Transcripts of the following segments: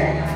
day.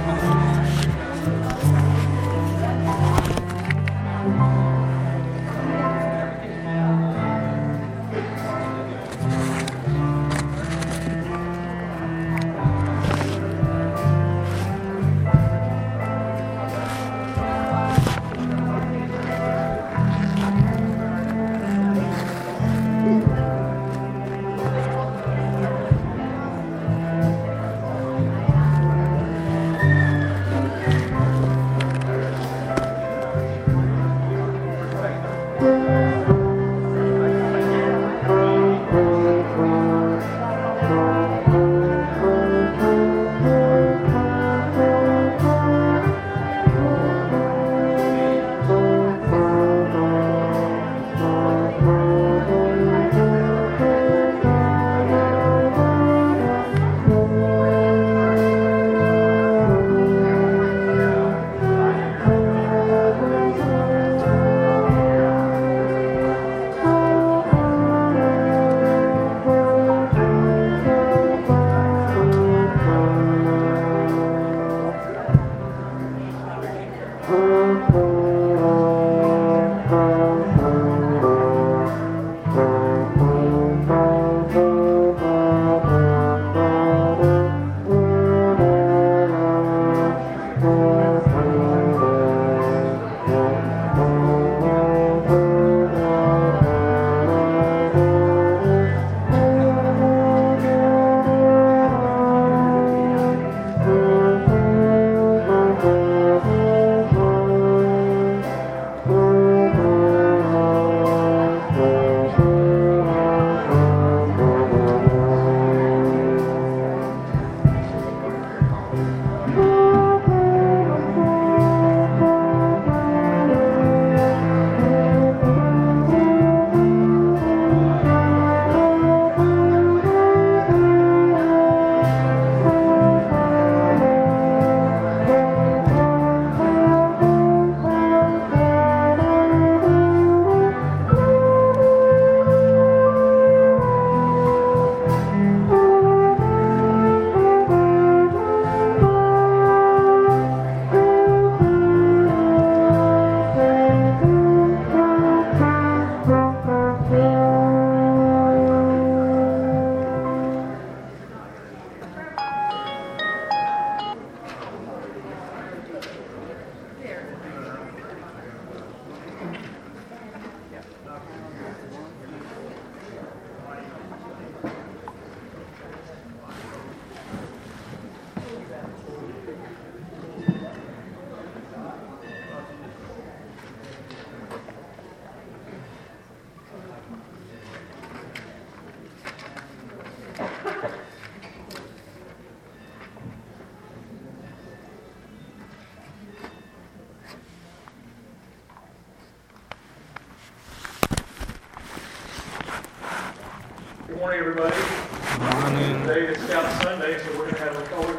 Good morning, everybody. Today is Scout Sunday, so we're going to have a color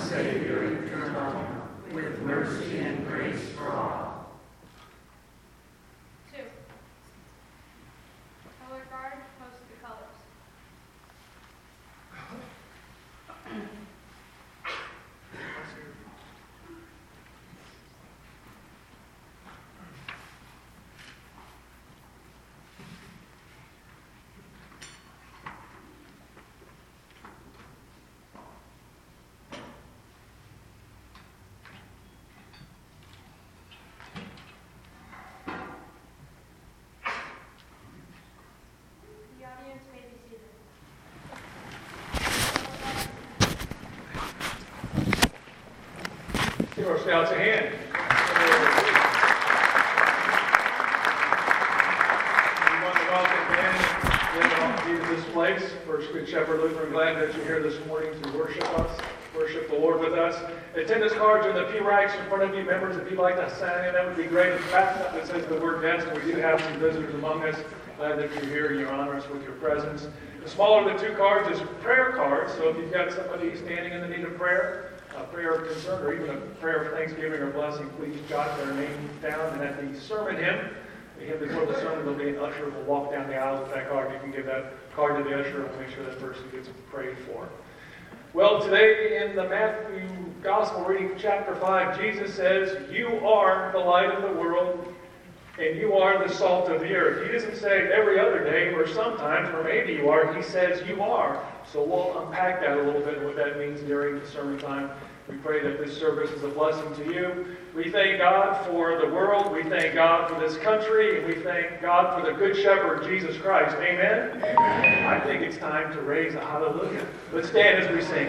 Savior, eternal, with mercy and grace for all. Scouts a hand. We want to welcome to this place. First Good Shepherd Lutheran, glad that you're here this morning to worship us, worship the Lord with us. Attendance cards in the pew racks in front of you. Members, if you'd like to sign in, that would be great. In fact, that says the word guest. We do have some visitors among us. Glad that you're here. You honor us with your presence. The smaller of the two cards is prayer cards. So if you've got somebody standing in the need of prayer, prayer of concern or even a prayer of thanksgiving or blessing, please jot their name down. And at the sermon hymn, the hymn before the sermon, there'll be an usher who will walk down the aisle with that card. You can give that card to the usher and make sure that person gets prayed for. Well, today in the Matthew Gospel reading, chapter 5, Jesus says, You are the light of the world, and you are the salt of the earth. He doesn't say every other day or sometimes, or maybe you are. He says you are. So we'll unpack that a little bit, what that means during the sermon time. We pray that this service is a blessing to you. We thank God for the world. We thank God for this country. And we thank God for the Good Shepherd, Jesus Christ. Amen? Amen. I think it's time to raise a hallelujah. Let's stand as we sing.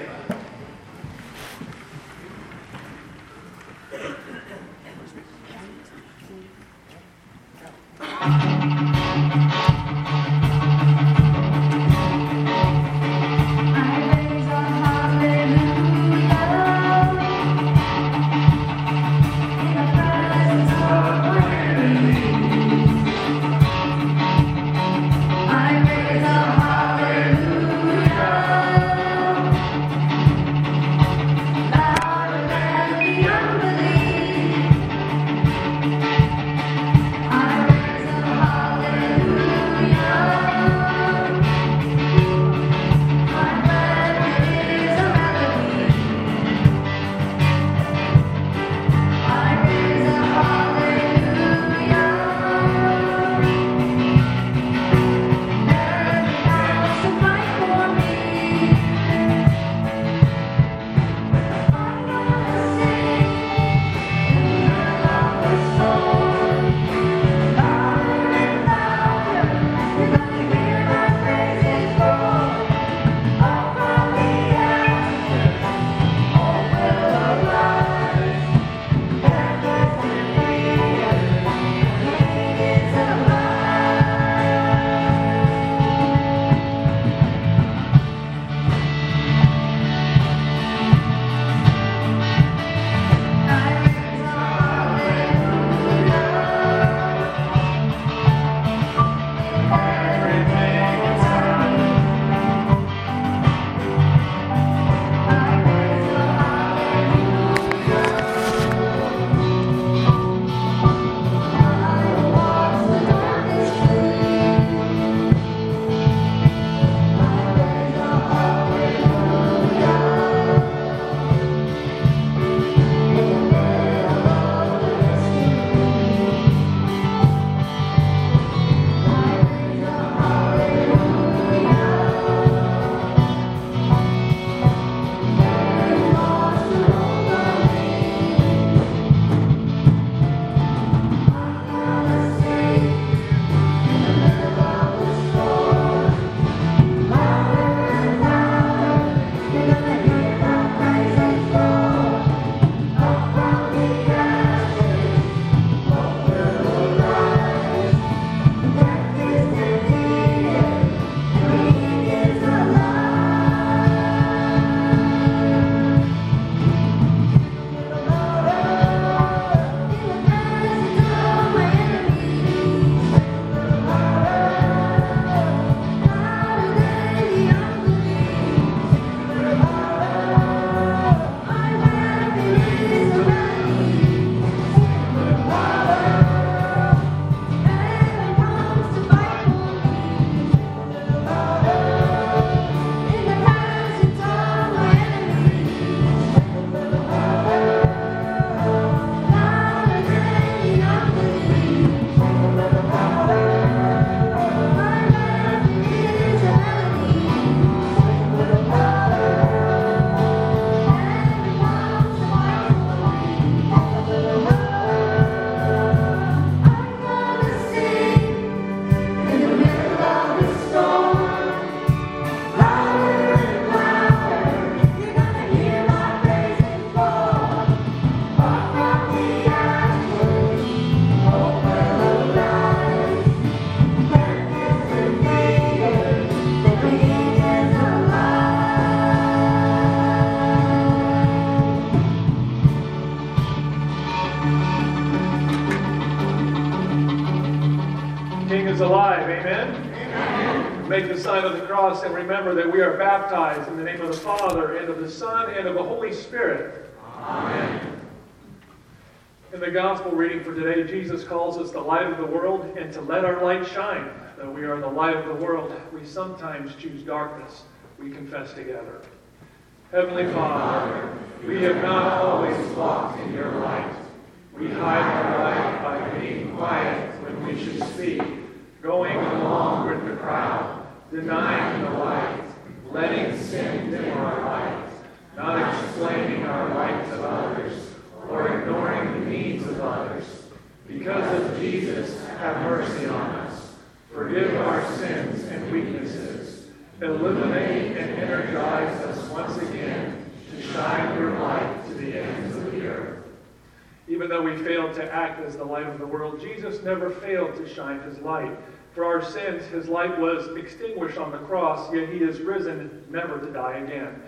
Make the sign of the cross and remember that we are baptized in the name of the Father, and of the Son, and of the Holy Spirit. Amen. In the gospel reading for today, Jesus calls us the light of the world and to let our light shine. Though we are the light of the world, we sometimes choose darkness. We confess together. Heavenly Father, we have not always walked in your light. We hide our light by being quiet when we should speak, going along with the crowd, denying the light, letting sin dim our light, not explaining our light to others, or ignoring the needs of others. Because of Jesus, have mercy on us. Forgive our sins and weaknesses. Illuminate and energize us once again to shine your light to the ends of the earth. Even though we failed to act as the light of the world, Jesus never failed to shine his light. For our sins, his light was extinguished on the cross, yet he is risen never to die again.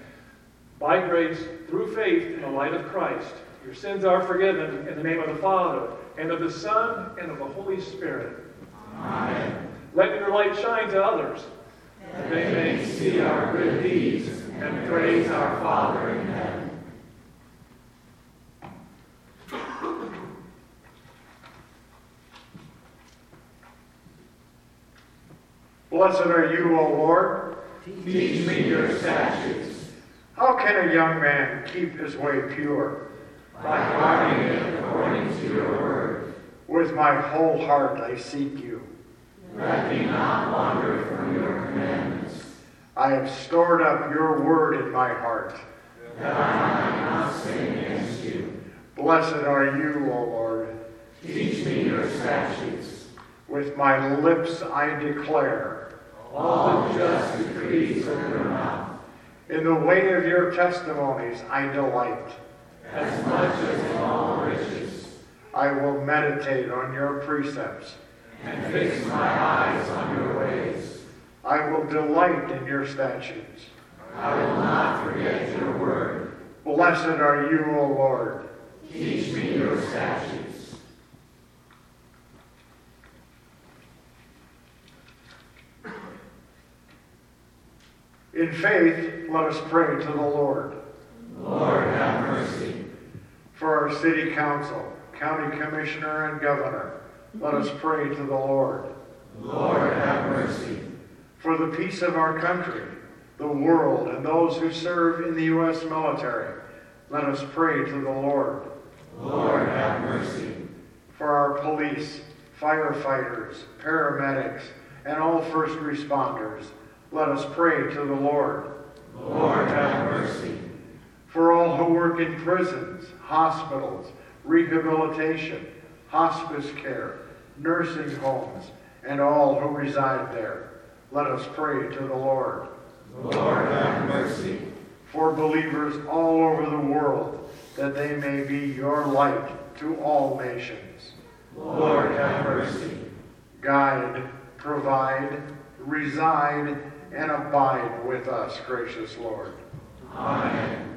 By grace, through faith in the light of Christ, your sins are forgiven in the name of the Father, and of the Son, and of the Holy Spirit. Amen. Let your light shine to others, that they may see our good deeds and praise our Father in heaven. Blessed are you, O Lord. Teach me your statutes. How can a young man keep his way pure? By guarding it according to your word. With my whole heart I seek you. Let me not wander from your commandments. I have stored up your word in my heart. That I might not sin against you. Blessed are you, O Lord. Teach me your statutes. With my lips I declare. All just decrees of your mouth. In the way of your testimonies I delight. As much as in all riches. I will meditate on your precepts. And fix my eyes on your ways. I will delight in your statutes. I will not forget your word. Blessed are you, O Lord. Teach me your statutes. In faith, let us pray to the Lord. Lord, have mercy. For our city council, county commissioner, and governor, let us pray to the Lord. Lord, have mercy. For the peace of our country, the world, and those who serve in the U.S. military, let us pray to the Lord. Lord, have mercy. For our police, firefighters, paramedics, and all first responders, let us pray to the Lord. Lord, have mercy. For all who work in prisons, hospitals, rehabilitation, hospice care, nursing homes, and all who reside there, let us pray to the Lord. Lord, have mercy. For believers all over the world, that they may be your light to all nations. Lord, have mercy. Guide, provide, reside, and abide with us, gracious Lord. Amen.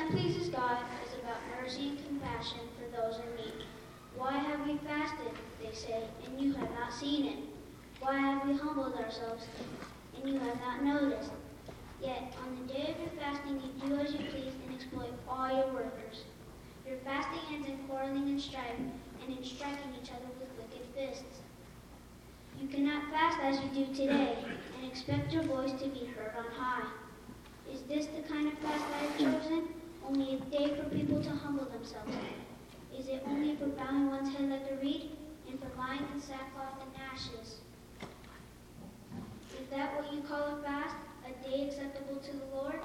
That pleases God is about mercy and compassion for those in need. Why have we fasted, they say, and you have not seen it? Why have we humbled ourselves, and you have not noticed? Yet on the day of your fasting you do as you please and exploit all your workers. Your fasting ends in quarreling and strife, and in striking each other with wicked fists. You cannot fast as you do today and expect your voice to be heard on high. Is this the kind of fast I have chosen? Only a day for people to humble themselves. Is it only for bowing one's head like a reed and for lying in sackcloth and ashes? Is that what you call a fast? A day acceptable to the Lord?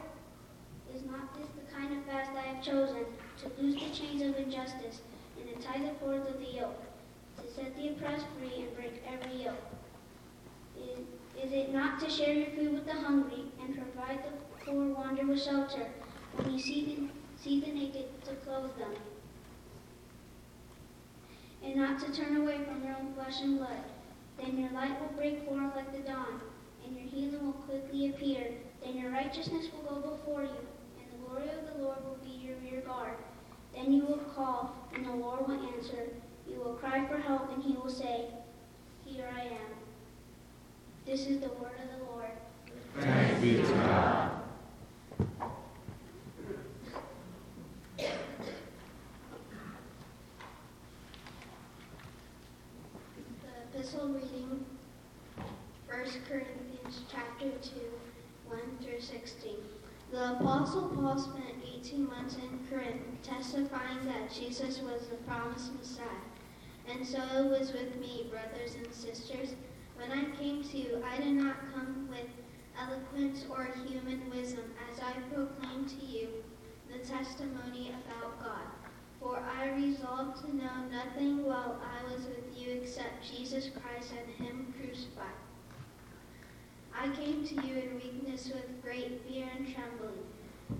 Is not this the kind of fast I have chosen? To loose the chains of injustice and to tie the cords of the yoke? to set the oppressed free and break every yoke? Is, is it not to share your food with the hungry and provide the poor wander with shelter when you see see the naked to clothe them? And not to turn away from your own flesh and blood? Then your light will break forth like the dawn, and your healing will quickly appear. Then your righteousness will go before you, and the glory of the Lord will be your rear guard. Then you will call, and the Lord will answer. You will cry for help, and he will say, Here I am. This is the word of the Lord. Thanks be to God. The epistle reading, 1 Corinthians chapter 2, 1 through 16. The Apostle Paul spent 18 months in Corinth testifying that Jesus was the promised Messiah. And so it was with me, brothers and sisters. When I came to you, I did not come with eloquence or human wisdom as I proclaimed to you the testimony about God. For I resolved to know nothing while I was with you except Jesus Christ and Him crucified. I came to you in weakness with great fear and trembling.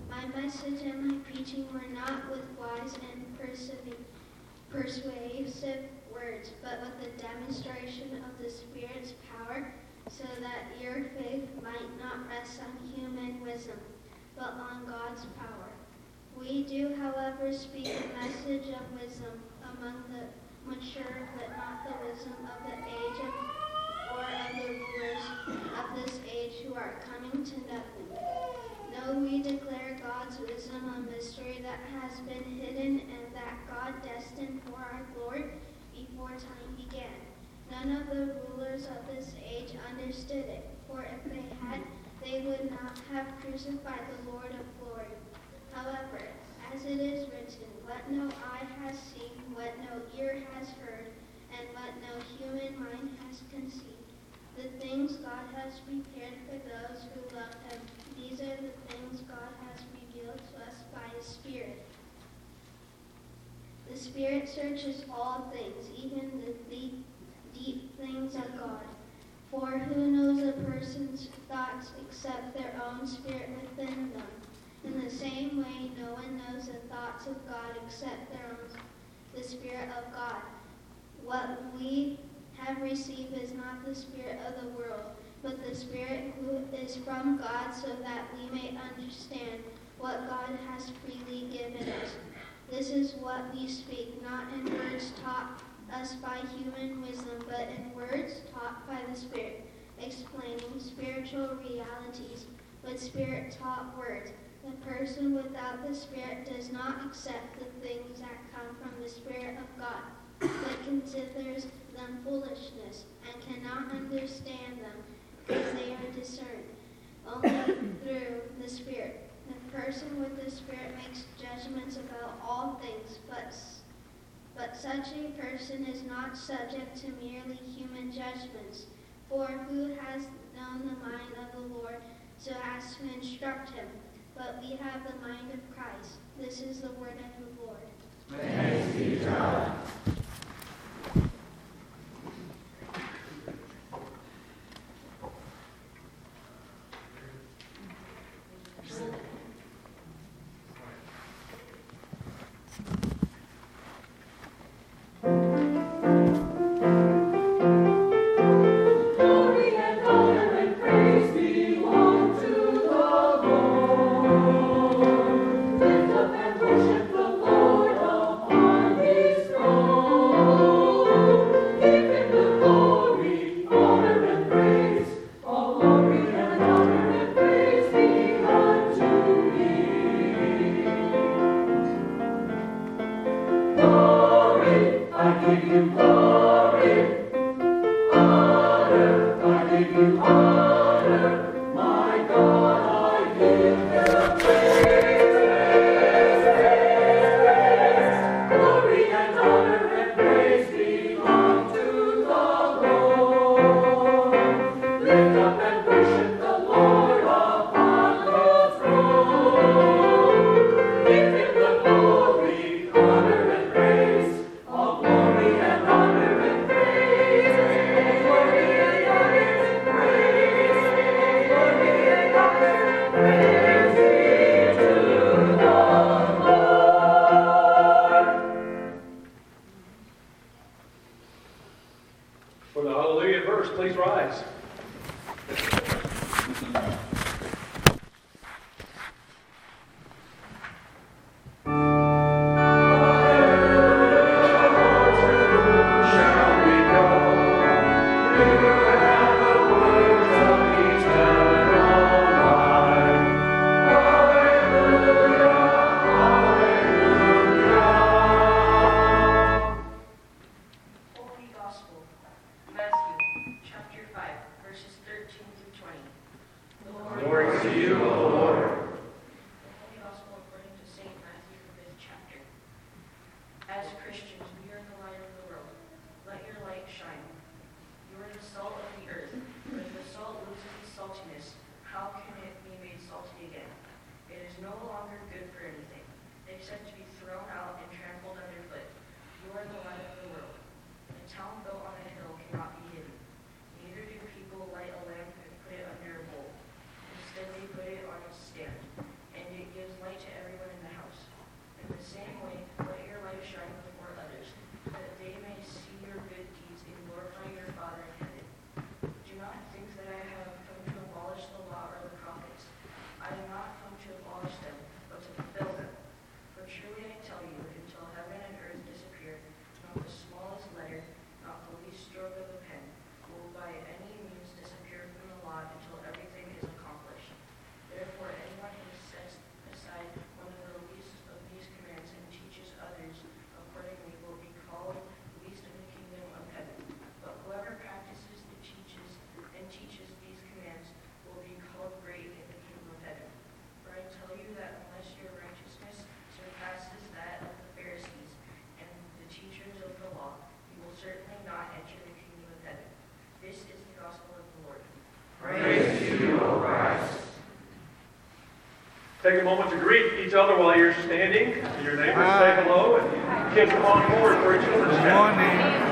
My message and my preaching were not with wise and persuasive words, but with the demonstration of the Spirit's power, so that your faith might not rest on human wisdom, but on God's power. We do, however, speak a message of wisdom among the mature, but not the wisdom of the age of, or of the rulers of this age who are coming to nothing. No, we declare God's wisdom a mystery that has been hidden and that God destined for our glory time began. None of the rulers of this age understood it, for if they had, they would not have crucified the Lord of glory. However, as it is written, what no eye has seen, what no ear has heard, and what no human mind has conceived, the things God has prepared for those who love him, these are the things God has revealed to us by his Spirit. The Spirit searches all things, even the deep, deep things of God. For who knows a person's thoughts except their own spirit within them? In the same way, no one knows the thoughts of God except their own, the Spirit of God. What we have received is not the Spirit of the world, but the Spirit who is from God, so that we may understand what God has freely given us. This is what we speak, not in words taught us by human wisdom, but in words taught by the Spirit, explaining spiritual realities with Spirit taught words. The person without the Spirit does not accept the things that come from the Spirit of God, but considers them foolishness and cannot understand them because they are discerned only through the Spirit. Person with the Spirit makes judgments about all things, but, but such a person is not subject to merely human judgments. For who has known the mind of the Lord so as to instruct him? But we have the mind of Christ. This is the word of the Lord. Thanks be to God. Take a moment to greet each other while you're standing. Your neighbors say hello, and kids come on forward for a children's Good morning. Good morning.